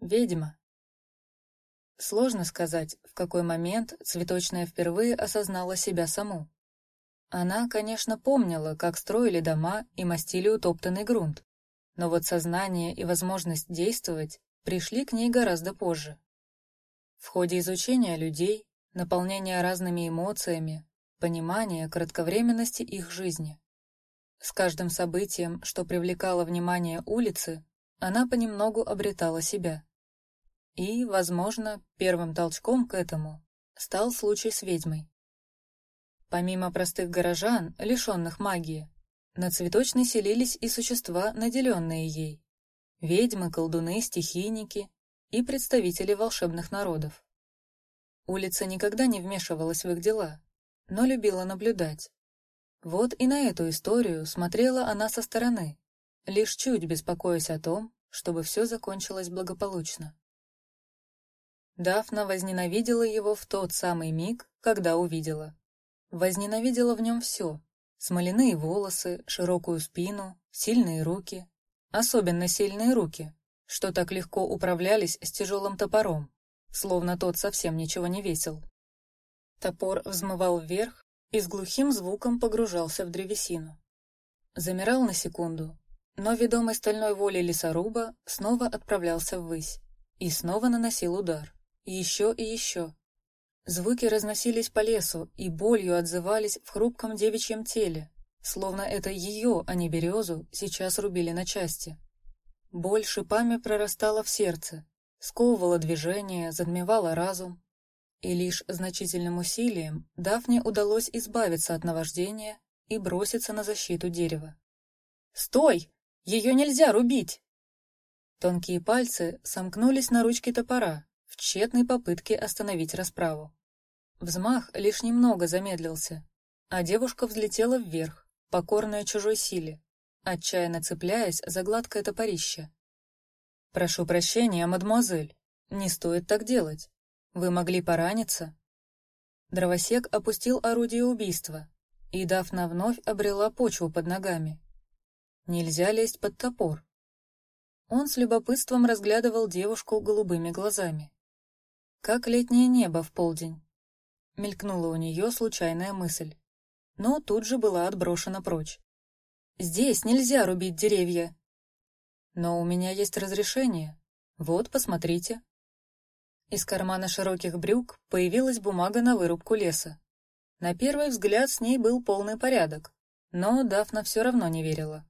Ведьма. Сложно сказать, в какой момент цветочная впервые осознала себя саму. Она, конечно, помнила, как строили дома и мастили утоптанный грунт, но вот сознание и возможность действовать пришли к ней гораздо позже. В ходе изучения людей, наполнения разными эмоциями, понимания кратковременности их жизни. С каждым событием, что привлекало внимание улицы, она понемногу обретала себя. И, возможно, первым толчком к этому стал случай с ведьмой. Помимо простых горожан, лишенных магии, на цветочной селились и существа, наделенные ей. Ведьмы, колдуны, стихийники и представители волшебных народов. Улица никогда не вмешивалась в их дела, но любила наблюдать. Вот и на эту историю смотрела она со стороны, лишь чуть беспокоясь о том, чтобы все закончилось благополучно. Дафна возненавидела его в тот самый миг, когда увидела. Возненавидела в нем все: смоляные волосы, широкую спину, сильные руки, особенно сильные руки, что так легко управлялись с тяжелым топором, словно тот совсем ничего не весил. Топор взмывал вверх и с глухим звуком погружался в древесину. Замирал на секунду, но ведомый стальной волей лесоруба снова отправлялся ввысь и снова наносил удар, еще и еще. Звуки разносились по лесу и болью отзывались в хрупком девичьем теле, словно это ее, а не березу, сейчас рубили на части. Боль шипами прорастала в сердце, сковывала движение, затмевала разум, и лишь значительным усилием Дафне удалось избавиться от наваждения и броситься на защиту дерева. «Стой! Ее нельзя рубить!» Тонкие пальцы сомкнулись на ручке топора в тщетной попытке остановить расправу. Взмах лишь немного замедлился, а девушка взлетела вверх, покорная чужой силе, отчаянно цепляясь за гладкое топорище. «Прошу прощения, мадемуазель, не стоит так делать. Вы могли пораниться?» Дровосек опустил орудие убийства, и Дафна вновь обрела почву под ногами. Нельзя лезть под топор. Он с любопытством разглядывал девушку голубыми глазами. Как летнее небо в полдень. Мелькнула у нее случайная мысль, но тут же была отброшена прочь. Здесь нельзя рубить деревья. Но у меня есть разрешение. Вот, посмотрите. Из кармана широких брюк появилась бумага на вырубку леса. На первый взгляд с ней был полный порядок, но Дафна все равно не верила.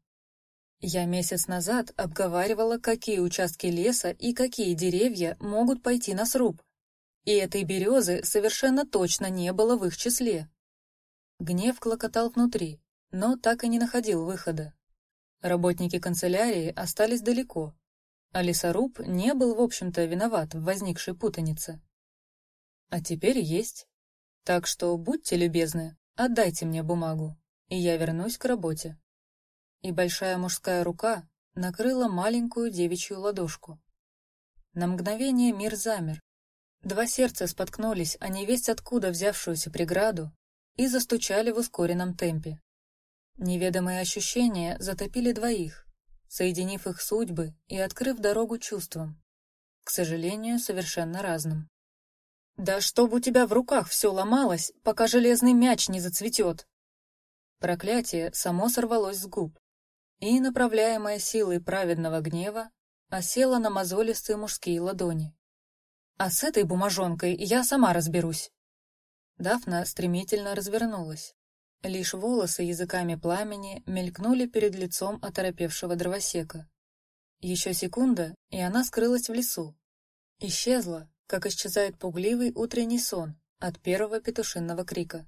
Я месяц назад обговаривала, какие участки леса и какие деревья могут пойти на сруб, и этой березы совершенно точно не было в их числе. Гнев клокотал внутри, но так и не находил выхода. Работники канцелярии остались далеко, а лесоруб не был, в общем-то, виноват в возникшей путанице. А теперь есть. Так что будьте любезны, отдайте мне бумагу, и я вернусь к работе. И большая мужская рука накрыла маленькую девичью ладошку. На мгновение мир замер. Два сердца споткнулись о невесть откуда взявшуюся преграду и застучали в ускоренном темпе. Неведомые ощущения затопили двоих, соединив их судьбы и открыв дорогу чувствам, к сожалению, совершенно разным. Да чтобы у тебя в руках все ломалось, пока железный мяч не зацветет. Проклятие само сорвалось с губ, и, направляемое силой праведного гнева, осело на мозолистые мужские ладони. А с этой бумажонкой я сама разберусь. Дафна стремительно развернулась. Лишь волосы языками пламени мелькнули перед лицом оторопевшего дровосека. Еще секунда, и она скрылась в лесу. Исчезла, как исчезает пугливый утренний сон от первого петушинного крика.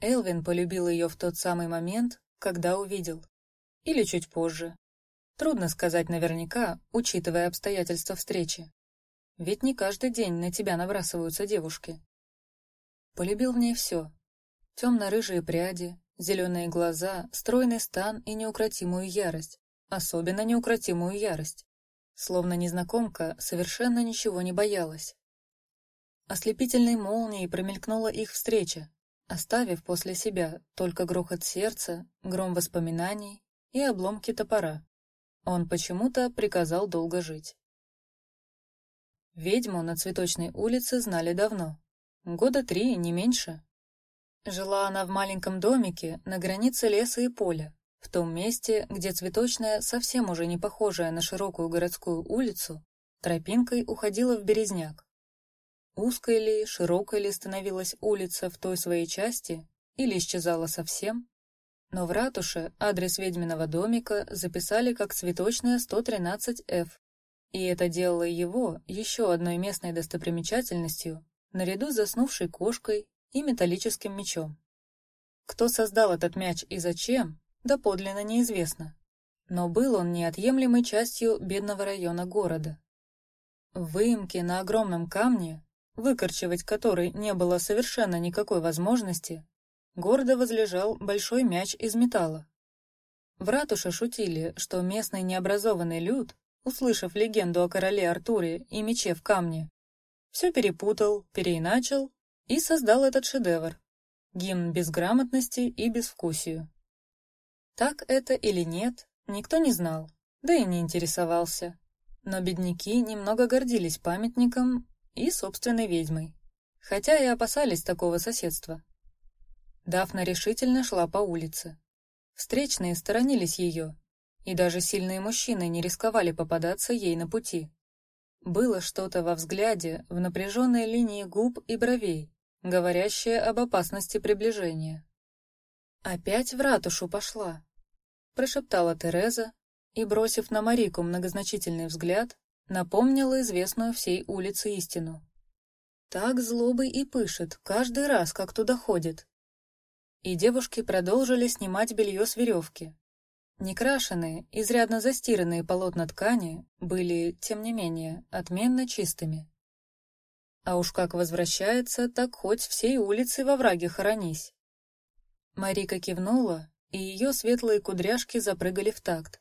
Элвин полюбил ее в тот самый момент, когда увидел. Или чуть позже. Трудно сказать наверняка, учитывая обстоятельства встречи. Ведь не каждый день на тебя набрасываются девушки. Полюбил в ней все, Темно-рыжие пряди, зеленые глаза, стройный стан и неукротимую ярость, особенно неукротимую ярость. Словно незнакомка совершенно ничего не боялась. Ослепительной молнией промелькнула их встреча, оставив после себя только грохот сердца, гром воспоминаний и обломки топора. Он почему-то приказал долго жить. Ведьму на Цветочной улице знали давно. Года три, не меньше. Жила она в маленьком домике на границе леса и поля, в том месте, где Цветочная, совсем уже не похожая на широкую городскую улицу, тропинкой уходила в Березняк. Узкой ли, широкой ли становилась улица в той своей части, или исчезала совсем, но в ратуше адрес ведьминого домика записали как Цветочная 113F, и это делало его еще одной местной достопримечательностью наряду с заснувшей кошкой и металлическим мечом. Кто создал этот мяч и зачем, доподлинно неизвестно, но был он неотъемлемой частью бедного района города. В выемке на огромном камне, выкорчевать который не было совершенно никакой возможности, гордо возлежал большой мяч из металла. В ратуше шутили, что местный необразованный люд, услышав легенду о короле Артуре и мече в камне, все перепутал, переиначил и создал этот шедевр — гимн безграмотности и безвкусию. Так это или нет, никто не знал, да и не интересовался. Но бедняки немного гордились памятником и собственной ведьмой, хотя и опасались такого соседства. Дафна решительно шла по улице. Встречные сторонились ее, и даже сильные мужчины не рисковали попадаться ей на пути. Было что-то во взгляде, в напряженной линии губ и бровей, говорящее об опасности приближения. «Опять в ратушу пошла», — прошептала Тереза и, бросив на Марику многозначительный взгляд, напомнила известную всей улице истину. «Так злобой и пышет, каждый раз, как туда ходит». И девушки продолжили снимать белье с веревки, Некрашенные, изрядно застиранные полотна ткани были, тем не менее, отменно чистыми. А уж как возвращается, так хоть всей улицы во враге хоронись. Марика кивнула, и ее светлые кудряшки запрыгали в такт.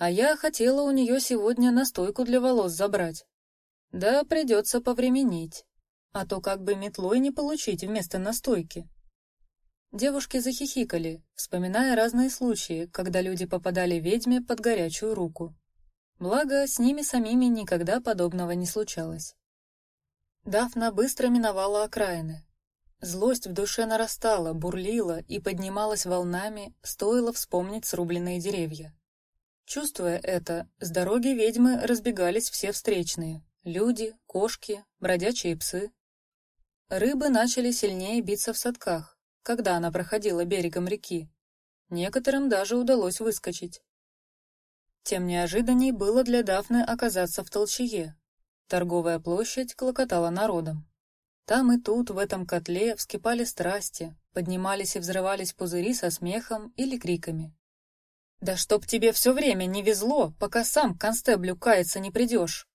А я хотела у нее сегодня настойку для волос забрать. Да придется повременить, а то как бы метлой не получить вместо настойки. Девушки захихикали, вспоминая разные случаи, когда люди попадали ведьме под горячую руку. Благо, с ними самими никогда подобного не случалось. Дафна быстро миновала окраины. Злость в душе нарастала, бурлила и поднималась волнами, стоило вспомнить срубленные деревья. Чувствуя это, с дороги ведьмы разбегались все встречные: люди, кошки, бродячие псы. Рыбы начали сильнее биться в садках, когда она проходила берегом реки. Некоторым даже удалось выскочить. Тем неожиданней было для Дафны оказаться в толчее. Торговая площадь клокотала народом. Там и тут, в этом котле, вскипали страсти, поднимались и взрывались пузыри со смехом или криками. «Да чтоб тебе все время не везло, пока сам к констеблю каяться не придешь!»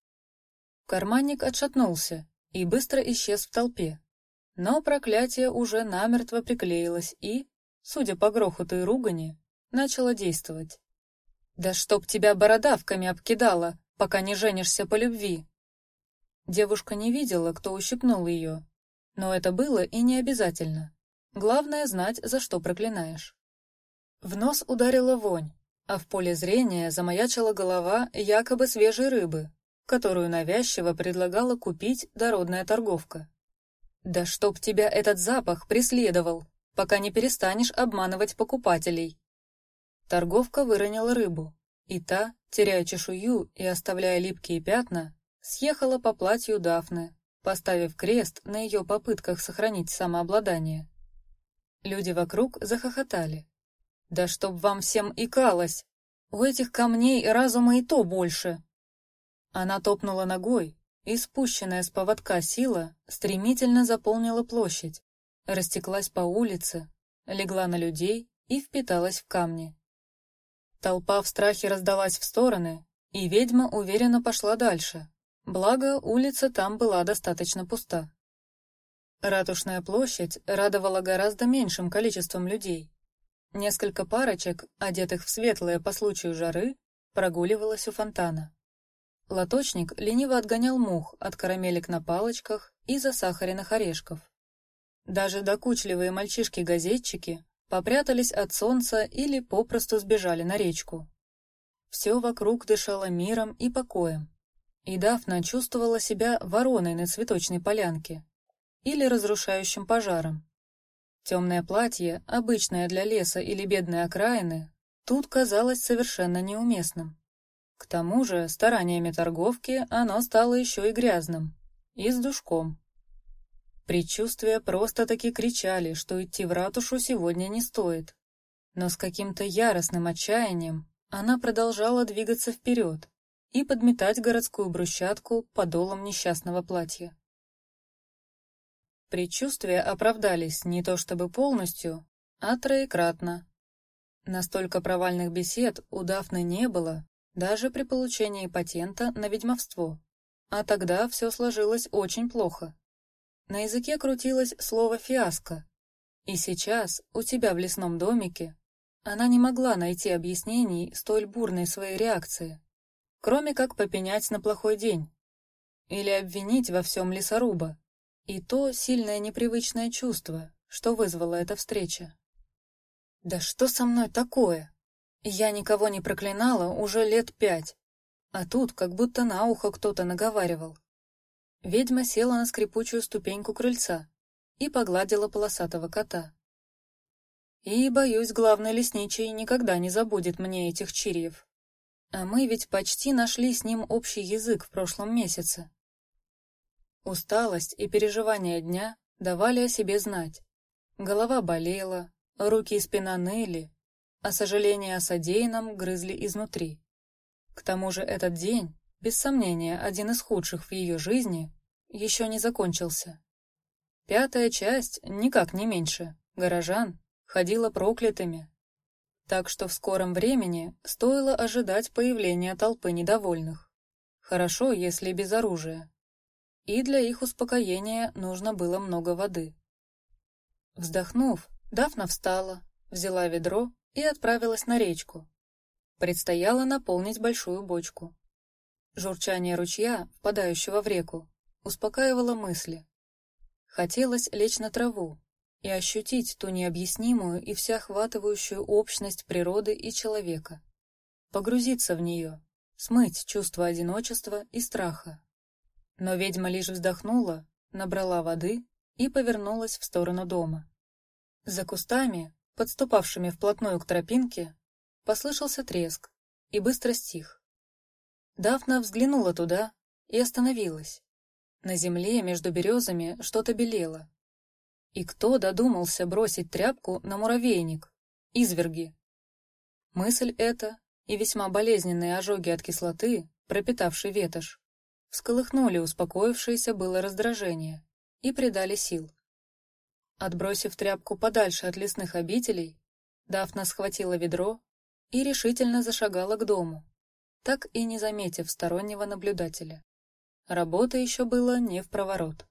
Карманник отшатнулся и быстро исчез в толпе, но проклятие уже намертво приклеилось и, судя по грохоту и ругани, начало действовать. Да чтоб тебя бородавками обкидало, пока не женишься по любви. Девушка не видела, кто ущипнул ее, но это было и не обязательно. Главное знать, за что проклинаешь. В нос ударила вонь, а в поле зрения замаячила голова якобы свежей рыбы, которую навязчиво предлагала купить дородная торговка. Да чтоб тебя этот запах преследовал, пока не перестанешь обманывать покупателей. Торговка выронила рыбу, и та, теряя чешую и оставляя липкие пятна, съехала по платью Дафны, поставив крест на ее попытках сохранить самообладание. Люди вокруг захохотали. Да чтоб вам всем икалось! У этих камней разума и то больше. Она топнула ногой, и спущенная с поводка сила стремительно заполнила площадь, растеклась по улице, легла на людей и впиталась в камни. Толпа в страхе раздалась в стороны, и ведьма уверенно пошла дальше. Благо, улица там была достаточно пуста. Ратушная площадь радовала гораздо меньшим количеством людей. Несколько парочек, одетых в светлое по случаю жары, прогуливалось у фонтана. Лоточник лениво отгонял мух от карамелек на палочках и засахаренных орешков. Даже докучливые мальчишки-газетчики попрятались от солнца или попросту сбежали на речку. Все вокруг дышало миром и покоем, И Дафна чувствовала себя вороной на цветочной полянке или разрушающим пожаром. Темное платье, обычное для леса или бедной окраины, тут казалось совершенно неуместным. К тому же, стараниями торговки оно стало еще и грязным, и с душком. Предчувствия просто-таки кричали, что идти в ратушу сегодня не стоит. Но с каким-то яростным отчаянием она продолжала двигаться вперед и подметать городскую брусчатку подолом несчастного платья. Предчувствия оправдались не то чтобы полностью, а троекратно. Настолько провальных бесед у Дафны не было, даже при получении патента на ведьмовство. А тогда все сложилось очень плохо. На языке крутилось слово «фиаско», и сейчас у тебя в лесном домике она не могла найти объяснений столь бурной своей реакции, кроме как попенять на плохой день или обвинить во всем лесоруба, и то сильное непривычное чувство, что вызвала эта встреча. Да что со мной такое? Я никого не проклинала уже лет пять, а тут как будто на ухо кто-то наговаривал. Ведьма села на скрипучую ступеньку крыльца и погладила полосатого кота. И, боюсь, главный лесничий никогда не забудет мне этих чирьев. А мы ведь почти нашли с ним общий язык в прошлом месяце. Усталость и переживания дня давали о себе знать. Голова болела, руки и спина ныли, а сожаления о содеянном грызли изнутри. К тому же этот день, без сомнения, один из худших в ее жизни, еще не закончился. Пятая часть, никак не меньше, горожан, ходила проклятыми. Так что в скором времени стоило ожидать появления толпы недовольных. Хорошо, если без оружия и для их успокоения нужно было много воды. Вздохнув, Дафна встала, взяла ведро и отправилась на речку. Предстояло наполнить большую бочку. Журчание ручья, впадающего в реку, успокаивало мысли. Хотелось лечь на траву и ощутить ту необъяснимую и всеохватывающую общность природы и человека, погрузиться в нее, смыть чувство одиночества и страха. Но ведьма лишь вздохнула, набрала воды и повернулась в сторону дома. За кустами, подступавшими вплотную к тропинке, послышался треск и быстро стих. Дафна взглянула туда и остановилась. На земле между березами что-то белело. И кто додумался бросить тряпку на муравейник? Изверги. Мысль эта и весьма болезненные ожоги от кислоты, пропитавшей ветошь, всколыхнули успокоившееся было раздражение и придали сил. Отбросив тряпку подальше от лесных обителей, Дафна схватила ведро и решительно зашагала к дому, так и не заметив стороннего наблюдателя. Работа еще была не в проворот.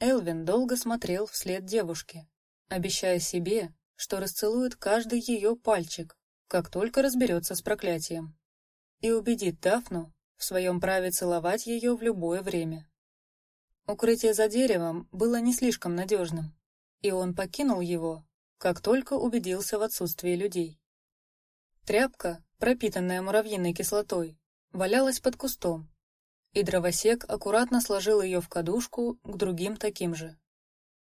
Элвин долго смотрел вслед девушке, обещая себе, что расцелует каждый ее пальчик, как только разберется с проклятием, и убедит Дафну, в своем праве целовать ее в любое время. Укрытие за деревом было не слишком надежным, и он покинул его, как только убедился в отсутствии людей. Тряпка, пропитанная муравьиной кислотой, валялась под кустом, и дровосек аккуратно сложил ее в кадушку к другим таким же.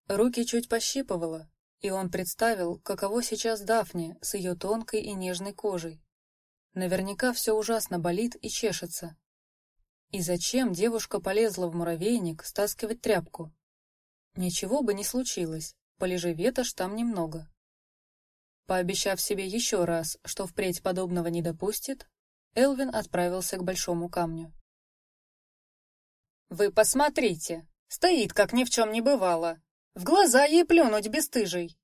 Руки чуть пощипывало, и он представил, каково сейчас Дафне с ее тонкой и нежной кожей, Наверняка все ужасно болит и чешется. И зачем девушка полезла в муравейник стаскивать тряпку? Ничего бы не случилось, полежи ветошь там немного. Пообещав себе еще раз, что впредь подобного не допустит, Элвин отправился к большому камню. Вы посмотрите, стоит как ни в чем не бывало, в глаза ей плюнуть бесстыжей.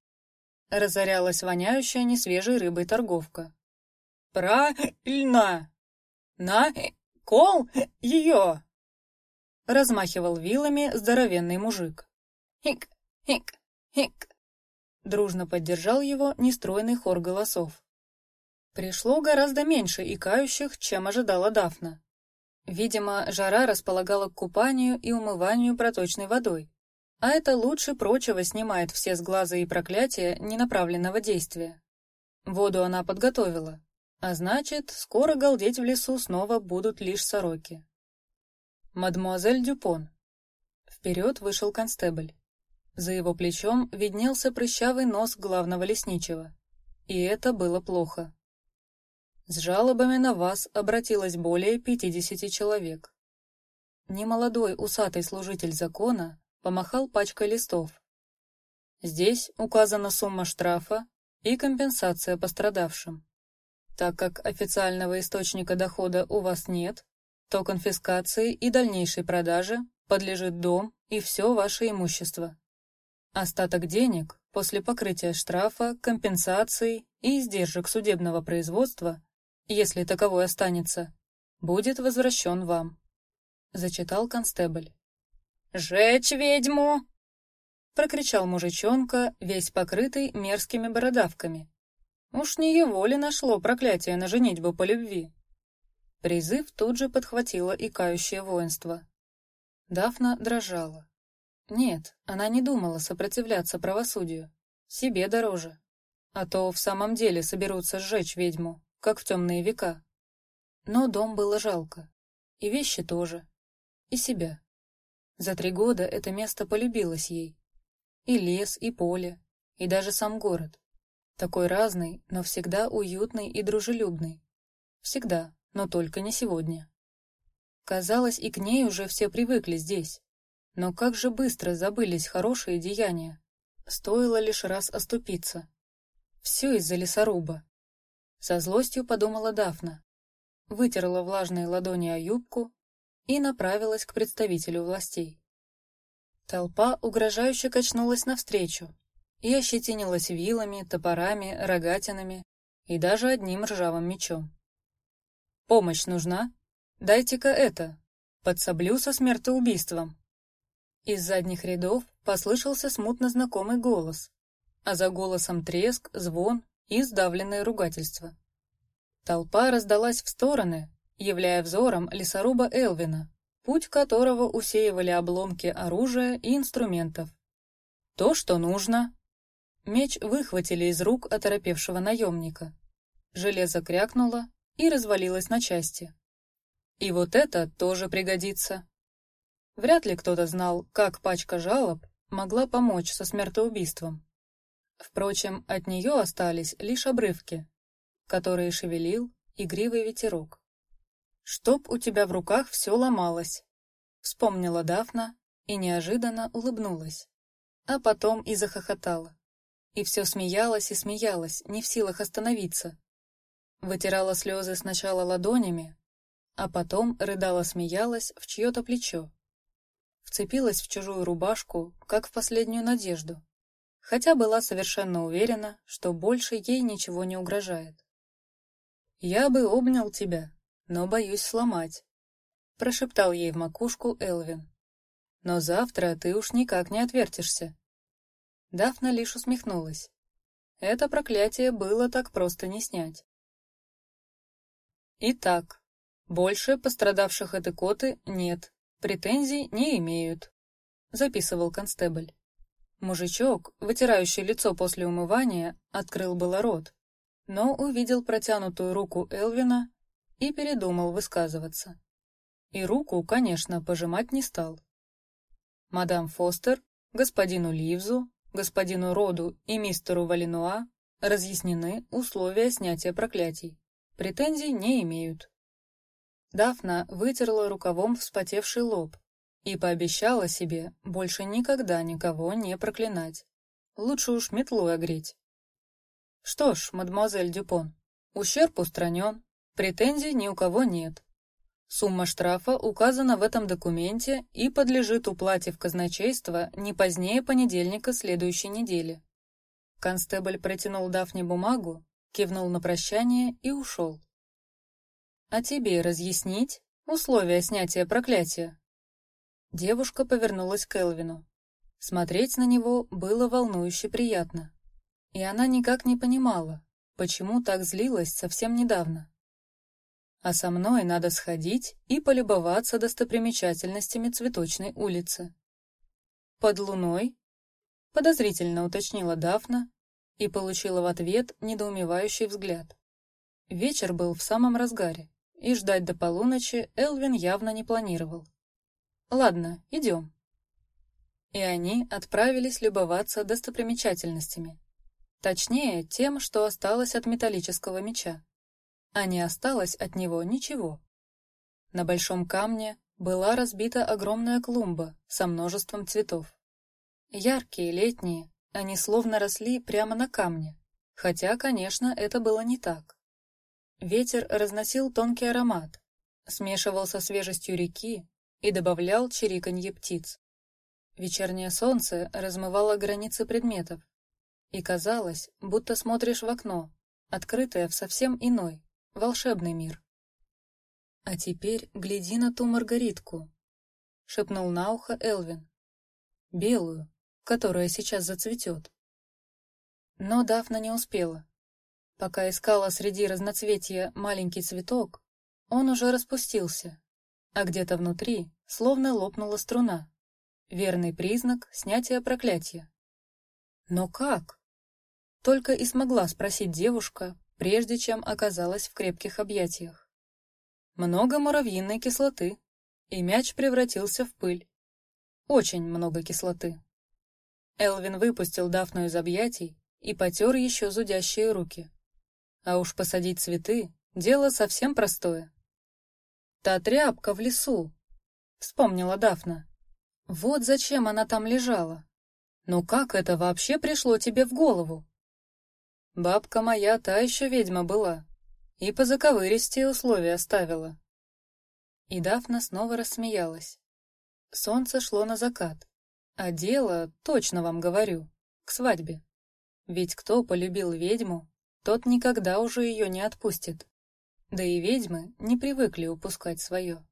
Разорялась воняющая несвежей рыбой торговка. Правильно! На кол ее! Размахивал вилами здоровенный мужик. Хик, хик, хик. Дружно поддержал его нестройный хор голосов. Пришло гораздо меньше икающих, чем ожидала Дафна. Видимо, жара располагала к купанию и умыванию проточной водой, а это лучше прочего снимает все сглазы и проклятия ненаправленного действия. Воду она подготовила, А значит, скоро галдеть в лесу снова будут лишь сороки. Мадмуазель Дюпон. Вперед вышел констебль. За его плечом виднелся прыщавый нос главного лесничего, и это было плохо. С жалобами на вас обратилось более пятидесяти человек. Немолодой усатый служитель закона помахал пачкой листов. Здесь указана сумма штрафа и компенсация пострадавшим. Так как официального источника дохода у вас нет, то конфискации и дальнейшей продаже подлежит дом и все ваше имущество. Остаток денег после покрытия штрафа, компенсаций и издержек судебного производства, если таковой останется, будет возвращен вам. Зачитал констебль. «Жечь ведьму!» прокричал мужичонка, весь покрытый мерзкими бородавками. Уж не его ли нашло проклятие на женитьбу по любви? Призыв тут же подхватило и кающее воинство. Дафна дрожала. Нет, она не думала сопротивляться правосудию. Себе дороже. А то в самом деле соберутся сжечь ведьму, как в темные века. Но дом было жалко. И вещи тоже. И себя. За три года это место полюбилось ей. И лес, и поле, и даже сам город. Такой разный, но всегда уютный и дружелюбный. Всегда, но только не сегодня. Казалось, и к ней уже все привыкли здесь. Но как же быстро забылись хорошие деяния. Стоило лишь раз оступиться. Все из-за лесоруба. Со злостью подумала Дафна. Вытерла влажные ладони о юбку и направилась к представителю властей. Толпа угрожающе качнулась навстречу и ощетинилась вилами, топорами, рогатинами и даже одним ржавым мечом. «Помощь нужна? Дайте-ка это!» Подсоблю со смертоубийством. Из задних рядов послышался смутно знакомый голос, а за голосом треск, звон и сдавленное ругательство. Толпа раздалась в стороны, являя взором лесоруба Элвина, путь которого усеивали обломки оружия и инструментов. То, что нужно. Меч выхватили из рук оторопевшего наемника. Железо крякнуло и развалилось на части. И вот это тоже пригодится. Вряд ли кто-то знал, как пачка жалоб могла помочь со смертоубийством. Впрочем, от нее остались лишь обрывки, которые шевелил игривый ветерок. «Чтоб у тебя в руках все ломалось», — вспомнила Дафна и неожиданно улыбнулась, а потом и захохотала. И все смеялась и смеялась, не в силах остановиться. Вытирала слезы сначала ладонями, а потом рыдала-смеялась в чье-то плечо. Вцепилась в чужую рубашку, как в последнюю надежду, хотя была совершенно уверена, что больше ей ничего не угрожает. «Я бы обнял тебя», но боюсь сломать», — прошептал ей в макушку Элвин. «Но завтра ты уж никак не отвертишься». Дафна лишь усмехнулась. Это проклятие было так просто не снять. Итак, больше пострадавших от икоты нет, претензий не имеют, записывал констебль. Мужичок, вытирающий лицо после умывания, открыл было рот, но увидел протянутую руку Элвина и передумал высказываться. И руку, конечно, пожимать не стал. Мадам Фостер, господину Ливзу, господину Роду и мистеру Валинуа разъяснены условия снятия проклятий. Претензий не имеют. Дафна вытерла рукавом вспотевший лоб и пообещала себе больше никогда никого не проклинать. Лучше уж метлой огреть. Что ж, мадемуазель Дюпон, ущерб устранен, Претензий ни у кого нет. Сумма штрафа указана в этом документе и подлежит уплате в казначейство не позднее понедельника следующей недели. Констебль протянул Дафне бумагу, кивнул на прощание и ушел. А тебе разъяснить условия снятия проклятия? Девушка повернулась к Элвину. Смотреть на него было волнующе приятно, и она никак не понимала, почему так злилась совсем недавно а со мной надо сходить и полюбоваться достопримечательностями цветочной улицы. Под луной? Подозрительно уточнила Дафна и получила в ответ недоумевающий взгляд. Вечер был в самом разгаре, и ждать до полуночи Элвин явно не планировал. Ладно, идем. И они отправились любоваться достопримечательностями. Точнее, тем, что осталось от металлического меча. А не осталось от него ничего. На большом камне была разбита огромная клумба со множеством цветов. Яркие, летние, они словно росли прямо на камне, хотя, конечно, это было не так. Ветер разносил тонкий аромат, смешивал со свежестью реки и добавлял чириканье птиц. Вечернее солнце размывало границы предметов, и казалось, будто смотришь в окно, открытое в совсем иной, волшебный мир. А теперь гляди на ту маргаритку, шепнул на ухо Элвин. Белую, которая сейчас зацветет. Но Дафна не успела. Пока искала среди разноцветия маленький цветок, он уже распустился, а где-то внутри словно лопнула струна. Верный признак снятия проклятия. Но как? Только и смогла спросить девушка, прежде чем оказалась в крепких объятиях. Много муравьиной кислоты, и мяч превратился в пыль. Очень много кислоты. Элвин выпустил Дафну из объятий и потер еще зудящие руки. А уж посадить цветы — дело совсем простое. Та тряпка в лесу, вспомнила Дафна. Вот зачем она там лежала. Но как это вообще пришло тебе в голову? Бабка моя та еще ведьма была, и по заковыристее условия оставила. И Дафна снова рассмеялась. Солнце шло на закат, а дело, точно вам говорю, к свадьбе. Ведь кто полюбил ведьму, тот никогда уже ее не отпустит. Да и ведьмы не привыкли упускать свое.